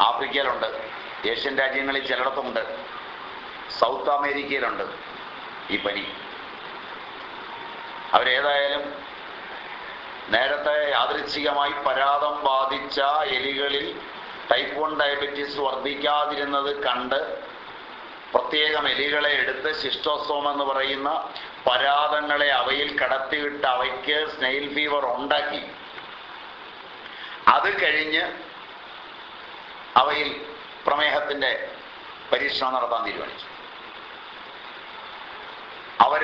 ആഫ്രിക്കയിലുണ്ട് ഏഷ്യൻ രാജ്യങ്ങളിൽ ചിലയിടത്തുണ്ട് സൗത്ത് അമേരിക്കയിലുണ്ട് ഈ പനി. അവരേതായാലും നേരത്തെ യാദൃച്ഛികമായി പരാതം ബാധിച്ച എലികളിൽ ടൈപ്പ് വൺ ഡയബറ്റീസ് വർദ്ധിക്കാതിരുന്നത് കണ്ട് പ്രത്യേകം എലികളെ എടുത്ത് ശിഷ്ടോസോം എന്ന് പറയുന്ന പരാതങ്ങളെ അവയിൽ കടത്തിവിട്ട് അവയ്ക്ക് സ്നെയിൽ ഫീവർ ഉണ്ടാക്കി അത് കഴിഞ്ഞ് അവയിൽ പ്രമേഹത്തിന്റെ പരീക്ഷണം നടത്താൻ തീരുമാനിച്ചു. അവർ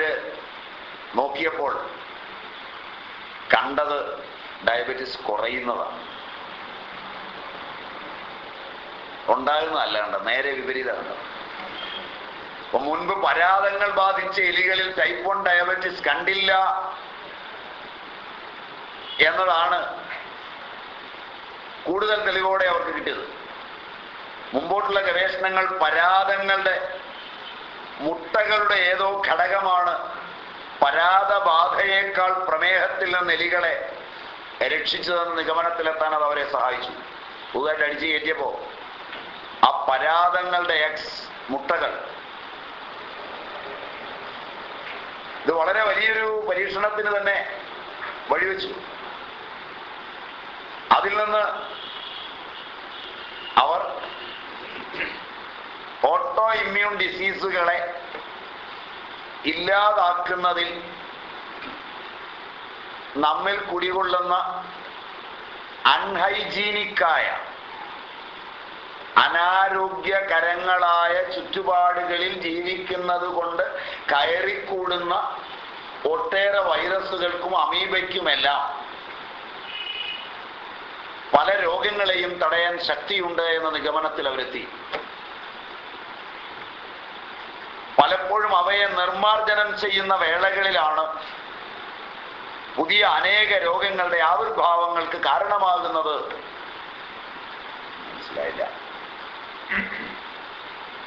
നോക്കിയപ്പോൾ കണ്ടത് ഡയബറ്റിസ് കുറയുന്നതാണ്. ഉണ്ടാകുന്നതല്ല കണ്ടത് നേരെ വിപരീതമാണ്. അപ്പൊ മുൻപ് പരാതങ്ങൾ ബാധിച്ച എലികളിൽ ടൈപ്പ് വൺ ഡയബറ്റിസ് കണ്ടില്ല എന്നതാണ് കൂടുതൽ തെളിവോടെ അവർക്ക് കിട്ടിയത്. മുമ്പോട്ടുള്ള ഗവേഷണങ്ങൾ പരാതങ്ങളുടെ മുട്ടകളുടെ ഏതോ ഘടകമാണ്. പരാതബാധയേക്കാൾ പ്രമേഹത്തിൽ നിന്ന് എലികളെ രക്ഷിച്ചതെന്ന് നിഗമനത്തിലെത്താൻ അത് അവരെ സഹായിച്ചു. പുതുതായിട്ട് അടിച്ചു കയറ്റിയപ്പോ ആ പരാതങ്ങളുടെ എക്സ് മുട്ടകൾ. ഇത് വളരെ വലിയൊരു പരീക്ഷണത്തിന് തന്നെ വഴിവെച്ചു. അതിൽ നിന്ന് അവർ ഓട്ടോ ഇമ്മ്യൂൺ ഡിസീസുകളെ ഇല്ലാതാക്കുന്നതിൽ നമ്മിൽ കുടികൊള്ളുന്ന അൺഹൈജീനിക്കായ അനാരോഗ്യകരങ്ങളായ ചുറ്റുപാടുകളിൽ ജീവിക്കുന്നത് കൊണ്ട് കയറിക്കൂടുന്ന ഒട്ടേറെ വൈറസുകൾക്കും അമീബയ്ക്കുമെല്ലാം പല രോഗങ്ങളെയും തടയാൻ ശക്തിയുണ്ട് എന്ന നിഗമനത്തിൽ അവരെത്തി. പലപ്പോഴും അവയെ നിർമാർജനം ചെയ്യുന്ന വേളകളിലാണ് പുതിയ അനേക രോഗങ്ങളുടെ ആവിർഭാവങ്ങൾക്ക് കാരണമാകുന്നത്. മനസ്സിലായില്ല?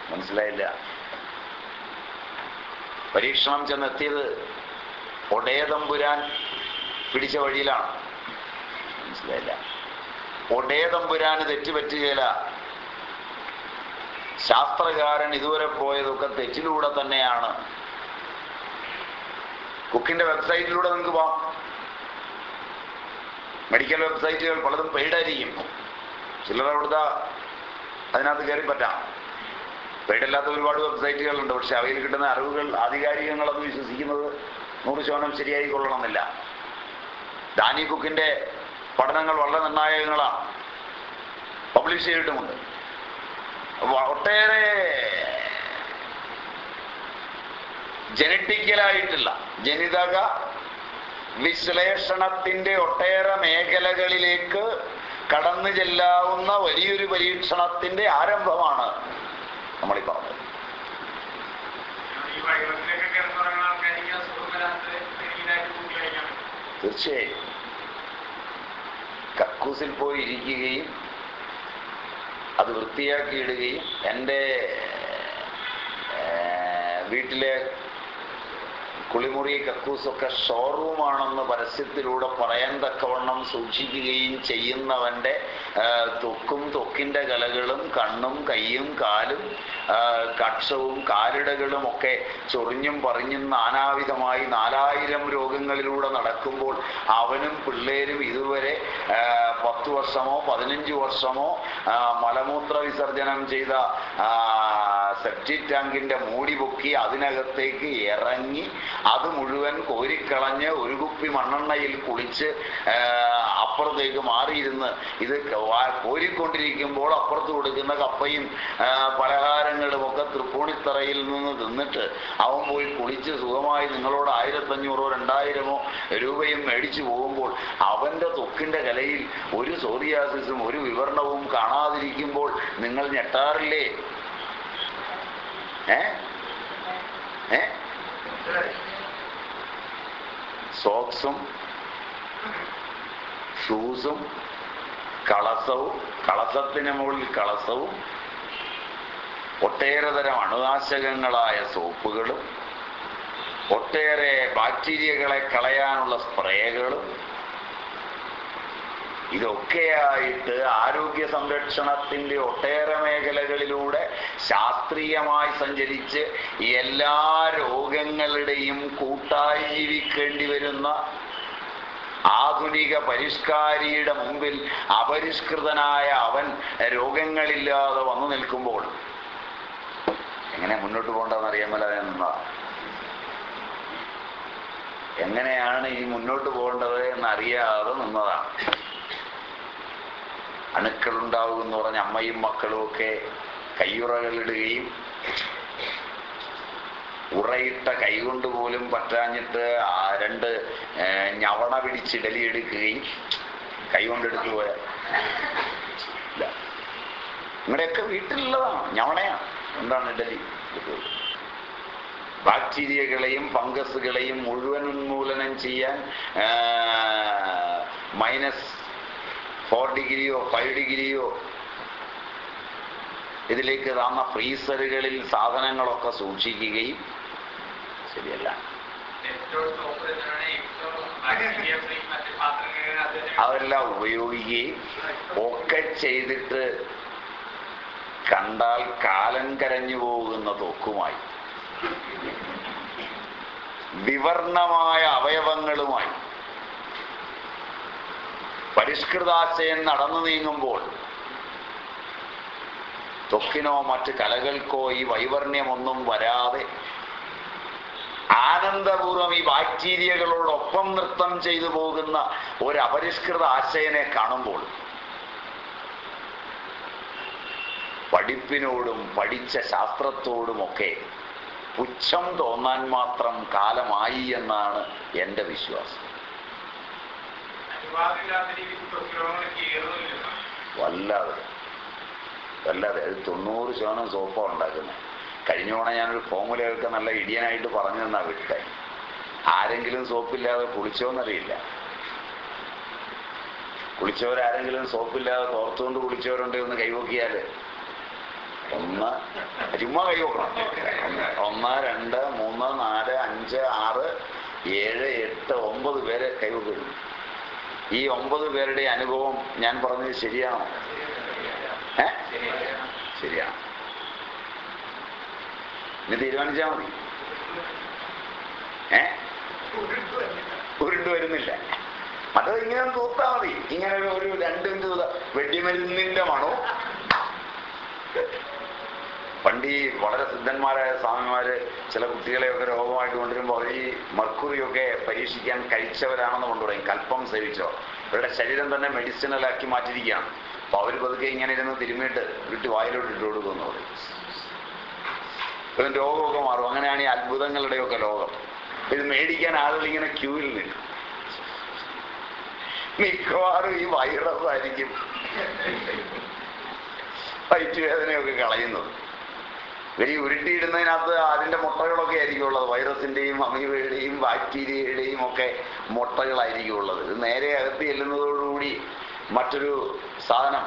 മനസ്സിലായില്ല? പരീക്ഷണം ചെന്നെത്തിയത് ഒടേതമ്പുരാൻ പിടിച്ച വഴിയിലാണ്. മനസ്സിലായില്ല? ഒടേതമ്പുരാന് തെറ്റുപറ്റുകയില്ല. ശാസ്ത്രകാരൻ ഇതുവരെ പോയതൊക്കെ തെറ്റിലൂടെ തന്നെയാണ്. കുക്കിന്റെ വെബ്സൈറ്റിലൂടെ നിങ്ങൾക്ക് പോവാം. മെഡിക്കൽ വെബ്സൈറ്റുകൾ പലതും പെയ്ഡായിരിക്കും ചിലർ അവിടുത്തെ അതിനകത്ത് കയറി പറ്റാം. പെയ്ഡല്ലാത്ത ഒരുപാട് വെബ്സൈറ്റുകളുണ്ട്. പക്ഷെ അവയിൽ കിട്ടുന്ന അറിവുകൾ ആധികാരികങ്ങളെന്ന് വിശ്വസിക്കുന്നത് നൂറ് ശതമാനം ശരിയായി കൊള്ളണമെന്നില്ല. ദാനി കുക്കിന്റെ പഠനങ്ങൾ വളരെ നിർണായകങ്ങളാണ് പബ്ലിഷ് ചെയ്തിട്ടുമുണ്ട്. ഒട്ടേറെ ജനറ്റിക്കലായിട്ടുള്ള ജനിതക വിശ്ലേഷണത്തിന്റെ ഒട്ടേറെ മേഖലകളിലേക്ക് കടന്നു ചെല്ലാവുന്ന വലിയൊരു പരീക്ഷണത്തിന്റെ ആരംഭമാണ് പറഞ്ഞത് ഈ കൂട്ടി തീർച്ചയായും. കക്കൂസിൽ പോയി ഇരിക്കുകയും അത് വൃത്തിയാക്കി ഇടുകയും എന്റെ ഏർ, വീട്ടിലെ കുളിമുറി കക്കൂസൊക്കെ ഷോറൂമാണെന്ന് പരസ്യത്തിലൂടെ പറയാൻ തക്കവണ്ണം സൂക്ഷിക്കുകയും ചെയ്യുന്നവന്റെ തൊക്കും തൊക്കിന്റെ കലകളും കണ്ണും കൈയും കാലും കക്ഷവും കാലിടകളും ഒക്കെ ചൊറിഞ്ഞും പറഞ്ഞും നാനാവിധമായി നാലായിരം രോഗങ്ങളിലൂടെ നടക്കുമ്പോൾ അവനും പിള്ളേരും ഇതുവരെ പത്ത് വർഷമോ പതിനഞ്ച് വർഷമോ മലമൂത്ര വിസർജനം ചെയ്ത സെപ്റ്റി സെപ്റ്റിക് ടാങ്കിന്റെ മൂടി പൊക്കി അതിനകത്തേക്ക് ഇറങ്ങി അത് മുഴുവൻ കോരിക്കളഞ്ഞ് ഒരു കുപ്പി മണ്ണെണ്ണയിൽ കുളിച്ച് അപ്പുറത്തേക്ക് മാറിയിരുന്ന് ഇത് കോരിക്കൊണ്ടിരിക്കുമ്പോൾ അപ്പുറത്ത് കൊടുക്കുന്ന കപ്പയും പലഹാരങ്ങളും ഒക്കെ തൃപ്പൂണിത്തറയിൽ നിന്ന് തിന്നിട്ട് അവൻ പോയി കുളിച്ച് സുഖമായി നിങ്ങളോട് ആയിരത്തഞ്ഞൂറോ രണ്ടായിരമോ രൂപയും മേടിച്ചു പോകുമ്പോൾ അവന്റെ തൊക്കിന്റെ കലയിൽ ഒരു സോറിയാസിസും ഒരു വിവരണവും കാണാതിരിക്കുമ്പോൾ നിങ്ങൾ ഞെട്ടാറില്ലേ? ഏ? ഏ? സോക്സും ഷൂസും കളസവും കളസത്തിന് മുകളിൽ കളസവും ഒട്ടേറെ തരം അണുനാശകങ്ങളായ സോപ്പുകളും ഒട്ടേറെ ബാക്ടീരിയകളെ കളയാനുള്ള സ്പ്രേകളും ഇതൊക്കെയായിട്ട് ആരോഗ്യ സംരക്ഷണത്തിന്റെ ഒട്ടേറെ മേഖലകളിലൂടെ ശാസ്ത്രീയമായി സഞ്ചരിച്ച് എല്ലാ രോഗങ്ങളുടെയും കൂട്ടായി ജീവിക്കേണ്ടി വരുന്ന ആധുനിക പരിഷ്കാരിയുടെ മുമ്പിൽ അപരിഷ്കൃതനായ അവൻ രോഗങ്ങളില്ലാതെ വന്നു നിൽക്കുമ്പോൾ എങ്ങനെ മുന്നോട്ട് പോകേണ്ടതെന്ന് അറിയാൻ മേലാതെ എങ്ങനെയാണ് ഈ മുന്നോട്ട് പോകേണ്ടത് എന്നറിയാതെ നിന്നതാണ്. അണുക്കളുണ്ടാവും എന്ന് പറഞ്ഞ അമ്മയും മക്കളും ഒക്കെ കയ്യുറകളിടുകയും ഉറയിട്ട കൈകൊണ്ട് പോലും പറ്റാഞ്ഞിട്ട് ആ രണ്ട് ഞവണ പിടിച്ച് എടുക്കുകയും കൈ കൊണ്ടെടുത്തു പോയ. ഇല്ല. നിങ്ങളുടെയൊക്കെ വീട്ടിലുള്ളതാണ്. ഞവണയാണ്. എന്താണ് ഇഡലി? ബാക്ടീരിയകളെയും ഫംഗസുകളെയും മുഴുവൻ ഉന്മൂലനം ചെയ്യാൻ മൈനസ് ഫോർ ഡിഗ്രിയോ ഫൈവ് ഡിഗ്രിയോ ഇതിലേക്ക് താന്ന ഫ്രീസറുകളിൽ സാധനങ്ങളൊക്കെ സൂക്ഷിക്കുകയും ശരിയല്ല. അതെല്ലാം ഉപയോഗിക്കുകയും ഒക്കെ ചെയ്തിട്ട് കണ്ടാൽ കാലം കരഞ്ഞു പോകുന്ന തൊക്കുമായി വിവർണമായ അവയവങ്ങളുമായി പരിഷ്കൃതാശയം നടന്നു നീങ്ങുമ്പോൾ തൊക്കിനോ മറ്റ് കലകൾക്കോ ഈ വൈവർണ്യമൊന്നും വരാതെ ആനന്ദപൂർവം ഈ ബാക്ടീരിയകളോടൊപ്പം നൃത്തം ചെയ്തു പോകുന്ന ഒരു അപരിഷ്കൃത ആശയനെ കാണുമ്പോൾ പഠിപ്പിനോടും പഠിച്ച ശാസ്ത്രത്തോടുമൊക്കെ പുച്ഛം തോന്നാൻ മാത്രം കാലമായി എന്നാണ് എന്റെ വിശ്വാസം അനുവാദമില്ലാത്ത രീതിയിൽ രോഗങ്ങൾ കയറുന്നില്ല വല്ലാതെ. വല്ലാതെ. അത് തൊണ്ണൂറ് ശതമാനം സോപ്പാണ് ഉണ്ടാക്കുന്നത്. കഴിഞ്ഞ തവണ ഞാനൊരു ഫോമുലയൊക്കെ നല്ല ഇടിയനായിട്ട് പറഞ്ഞു തന്നാ വിട്ടെ. ആരെങ്കിലും സോപ്പില്ലാതെ കുളിച്ചോന്നറിയില്ല. കുളിച്ചവരാരെങ്കിലും സോപ്പില്ലാതെ തോർത്തുകൊണ്ട് കുളിച്ചവരുണ്ട് എന്ന് കൈവക്കിയാൽ ഒന്ന് ചുമ്മാ കൈവക്കണം. ഒന്ന് രണ്ട് മൂന്ന് നാല് അഞ്ച് ആറ് ഏഴ് എട്ട് ഒമ്പത് പേരെ കൈവക്കുന്നു ഈ ഒമ്പത് പേരുടെ അനുഭവം ഞാൻ പറഞ്ഞത് ശരിയാണോ? ഏ? ശരിയാണ്. ഇനി തീരുമാനിച്ചാൽ മതി. ഏ? ഉരുണ്ടു വരുന്നില്ല. അത് ഇങ്ങനെ തോത്താ മതി. ഇങ്ങനെ ഒരു- രണ്ട് വെടിമരുന്നിന്റെ മണോ പണ്ട് ഈ വളരെ സിദ്ധന്മാരായ സ്വാമിമാര് ചില കുട്ടികളെയൊക്കെ രോഗമായിട്ട് കൊണ്ടുവരുമ്പോൾ അവർ ഈ മർക്കുറിയൊക്കെ പരീക്ഷിക്കാൻ കഴിച്ചവരാണെന്ന് കൊണ്ടുപറയും കൽപ്പം സേവിച്ചോ അവരുടെ ശരീരം തന്നെ മെഡിസിനലാക്കി മാറ്റിയിരിക്കുകയാണ്. അപ്പൊ അവർ പതുക്കെ ഇങ്ങനെ ഇരുന്ന് തിരുമ്മിയിട്ട് വിട്ട് വായിലോട്ട് ഇട്ട് കൊടുക്കുമെന്ന് പറയും. രോഗമൊക്കെ മാറും. അങ്ങനെയാണ് ഈ അത്ഭുതങ്ങളുടെയൊക്കെ ലോകം. ഇത് മേടിക്കാൻ ആളുകൾ ഇങ്ങനെ ക്യൂവിൽ നിൽക്കും. മിക്കവാറും ഈ വൈറസ് ആയിരിക്കും വയറ്റുവേദനയൊക്കെ കളയുന്നത്. ഇവർ ഉരുട്ടിയിടുന്നതിനകത്ത് അതിന്റെ മുട്ടകളൊക്കെ ആയിരിക്കും ഉള്ളത് വൈറസിന്റെയും അമീബയുടെയും ബാക്ടീരിയയുടെയും ഒക്കെ മുട്ടകളായിരിക്കും ഉള്ളത് ഇത് നേരെ അകത്ത് ചെല്ലുന്നതോടുകൂടി മറ്റൊരു സാധനം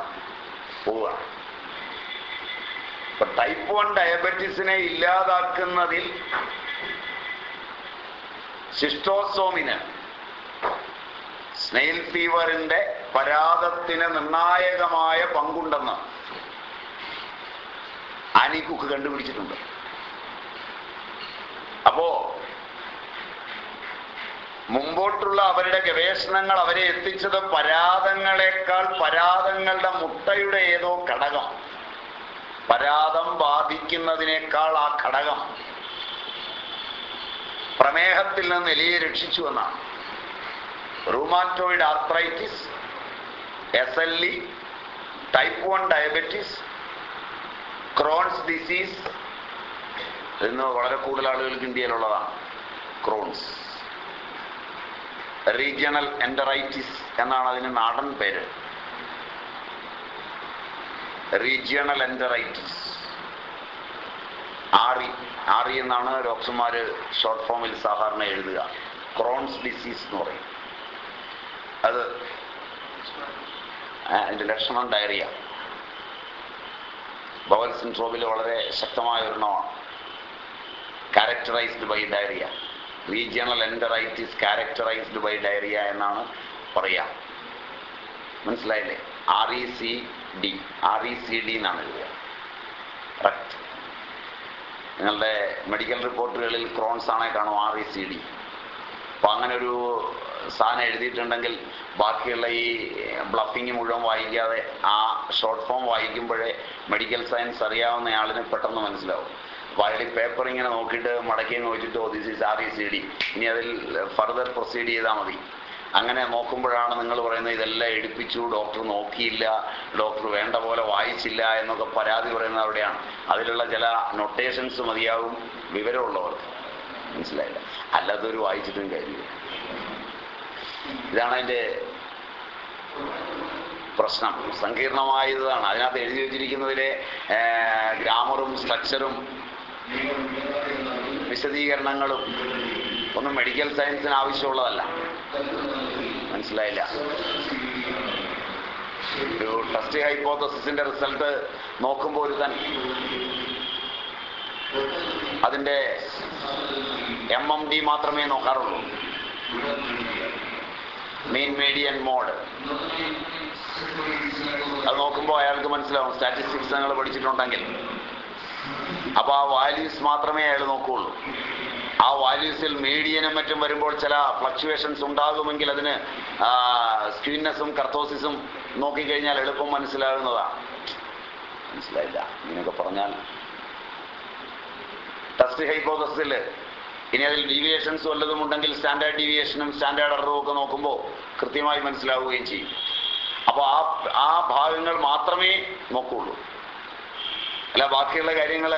പോവുകയാണ് ഇപ്പൊ ടൈപ്പ് വൺ ഡയബറ്റീസിനെ ഇല്ലാതാക്കുന്നതിൽ സിസ്റ്റോസോമിന് സ്നെയിൽ ഫീവറിന്റെ പരാതത്തിന് നിർണായകമായ പങ്കുണ്ടെന്ന് ആനി കണ്ടുപിടിച്ചിട്ടുണ്ട്. അപ്പോ മുമ്പോട്ടുള്ള അവരുടെ ഗവേഷണങ്ങൾ അവരെ എത്തിച്ചത് പരാതങ്ങളെക്കാൾ പരാതങ്ങളുടെ മുട്ടയുടെ ഏതോ ഘടകം. പരാതം ബാധിക്കുന്നതിനേക്കാൾ ആ ഘടകം പ്രമേഹത്തിൽ നിന്ന് എലിയെ രക്ഷിച്ചു എന്നാണ്. Rheumatoid arthritis S L E type one diabetes Crohn's disease ഇന്ന് വളരെ കൂടുതൽ ആളുകൾക്ക് ഇന്ത്യയിലുള്ളതാണ് ക്രോൺസ് റീജിയണൽ എൻഡറൈറ്റിസ് എന്നാണ് അതിന് നാടൻ പേര്. റീജിയണൽ എൻഡറൈറ്റിസ് ആറി ആറി എന്നാണ് ഡോക്ടർമാർ ഷോർട്ട് ഫോമിൽ സാധാരണ എഴുതുക. ക്രോൺസ് ഡിസീസ് എന്ന് പറയും. അത് അതിന്റെ ലക്ഷണം ഡയറിയ ബവൽ സിൻഡ്രോമിൽ വളരെ ശക്തമായ ഒരെണ്ണമാണ്. Characterised by diarrhoea regional enteritis characterised by diarrhoea എന്നാണ് പറയുക മനസ്സിലായില്ലേ? R E C D R E C D എന്നാണ് എഴുതുക നിങ്ങളുടെ മെഡിക്കൽ റിപ്പോർട്ടുകളിൽ ക്രോൺസ് ആണേ കാണും ആർ ഇ സി ഡി അപ്പൊ അങ്ങനെ ഒരു സാധനം എഴുതിയിട്ടുണ്ടെങ്കിൽ ബാക്കിയുള്ള ഈ ബ്ലഫിങ് മുഴുവൻ വായിക്കാതെ ആ ഷോർട്ട് ഫോം വായിക്കുമ്പോഴേ മെഡിക്കൽ സയൻസ് അറിയാവുന്ന ആളിന് പെട്ടെന്ന് മനസ്സിലാവും. അപ്പോൾ അയാൾ പേപ്പർ ഇങ്ങനെ നോക്കിയിട്ട് മടക്കി നോക്കിയിട്ട് ഓ this is R E C D ഇനി അതിൽ ഫർദർ പ്രൊസീഡ് ചെയ്താൽ മതി. അങ്ങനെ നോക്കുമ്പോഴാണ് നിങ്ങൾ പറയുന്നത് ഇതെല്ലാം എടുപ്പിച്ചു ഡോക്ടർ നോക്കിയില്ല ഡോക്ടർ വേണ്ട പോലെ വായിച്ചില്ല എന്നൊക്കെ പരാതി പറയുന്നത് അവിടെയാണ്. അതിലുള്ള ചില നൊട്ടേഷൻസ് മതിയാവും വിവരമുള്ളവർക്ക്. മനസ്സിലായില്ല. അല്ലാത്തവർ വായിച്ചിട്ടും കാര്യമില്ല. ഇതാണ് അതിന്റെ പ്രശ്നം. സങ്കീർണമായതാണ്. അതിനകത്ത് എഴുതി വെച്ചിരിക്കുന്നതിലെ ഗ്രാമറും സ്ട്രക്ചറും വിശദീകരണങ്ങളും ഒന്നും മെഡിക്കൽ സയൻസിന് ആവശ്യമുള്ളതല്ല. മനസ്സിലായില്ല. ഒരു ടെസ്റ്റ് ഹൈപ്പോത്തസിന്റെ റിസൾട്ട് നോക്കുമ്പോൾ ഒരു തൻ അതിന്റെ എം എം ഡി മാത്രമേ നോക്കാറുള്ളൂ. മീൻ മീഡിയൻ മോഡ് അത് നോക്കുമ്പോൾ അയാൾക്ക് മനസ്സിലാവും. സ്റ്റാറ്റിസ്റ്റിക്സ് നിങ്ങൾ പഠിച്ചിട്ടുണ്ടെങ്കിൽ. അപ്പൊ ആ വാല്യൂസ് മാത്രമേ അയാൾ നോക്കുകയുള്ളൂ ആ വാല്യൂസിൽ മീഡിയനും മറ്റും വരുമ്പോൾ ചില ഫ്ലക്ച്വേഷൻസ് ഉണ്ടാകുമെങ്കിൽ അതിന് സ്ക്വീനെസ്സും കർത്തോസിസും നോക്കിക്കഴിഞ്ഞാൽ എളുപ്പം മനസ്സിലാകുന്നതാണ്. മനസ്സിലായില്ല? ഇങ്ങനെയൊക്കെ പറഞ്ഞാൽ. ടെസ്റ്റ് ഹൈപ്പോതസിൽ ഇനി അതിൽ ഡീവിയേഷൻസ് വല്ലതും ഉണ്ടെങ്കിൽ സ്റ്റാൻഡേർഡ് ഡീവിയേഷനും സ്റ്റാൻഡേർഡ് എററും ഒക്കെ നോക്കുമ്പോൾ കൃത്യമായി മനസ്സിലാവുകയും ചെയ്യും. അപ്പോൾ ആ ആ ഭാഗങ്ങൾ മാത്രമേ നോക്കുള്ളൂ. അല്ല ബാക്കിയുള്ള കാര്യങ്ങൾ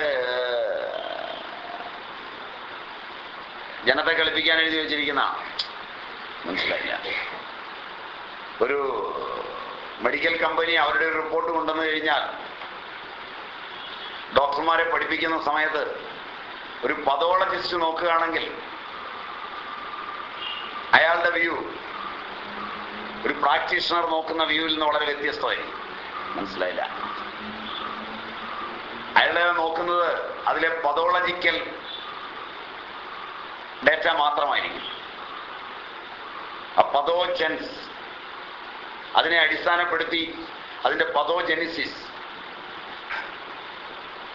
ജനത്തെ കളിപ്പിക്കാൻ എഴുതി വെച്ചിരിക്കുന്ന മനസ്സിലായില്ല. ഒരു മെഡിക്കൽ കമ്പനി അവരുടെ ഒരു റിപ്പോർട്ട് കൊണ്ടുവന്നു കഴിഞ്ഞാൽ ഡോക്ടർമാരെ പഠിപ്പിക്കുന്ന സമയത്ത് ഒരു പതോളജിസ്റ്റ് നോക്കുകയാണെങ്കിൽ അയാളുടെ വ്യൂ ഒരു പ്രാക്ടീഷണർ നോക്കുന്ന വ്യൂവിൽ നിന്ന് വളരെ വ്യത്യസ്തമായി മനസ്സിലായില്ല? അയാളെ നോക്കുന്നത് അതിലെ പതോളജിക്കൽ ഡേറ്റ മാത്രമായിരിക്കും. ആ പതോജൻസ് അതിനെ അടിസ്ഥാനപ്പെടുത്തി അതിന്റെ പതോജെനിസിസ്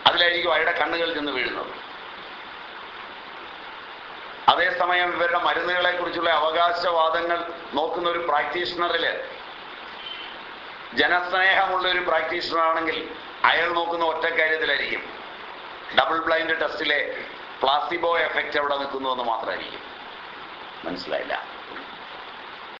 അതിലായിരിക്കും അയാളുടെ കണ്ണുകളിൽ നിന്ന് വീഴുന്നത്. അതേസമയം ഇവരുടെ മരുന്നുകളെ കുറിച്ചുള്ള അവകാശവാദങ്ങൾ നോക്കുന്ന ഒരു പ്രാക്ടീഷണറിൽ ജനസ്നേഹമുള്ള ഒരു പ്രാക്ടീഷണർ ആണെങ്കിൽ അയാൾ നോക്കുന്ന ഒറ്റ കാര്യത്തിലായിരിക്കും. ഡബിൾ ബ്ലൈൻഡ് ടെസ്റ്റിലെ പ്ലാസിബോ എഫക്റ്റ് എവിടെ നിൽക്കുന്നു എന്ന് മാത്രമായിരിക്കും. മനസ്സിലായില്ല.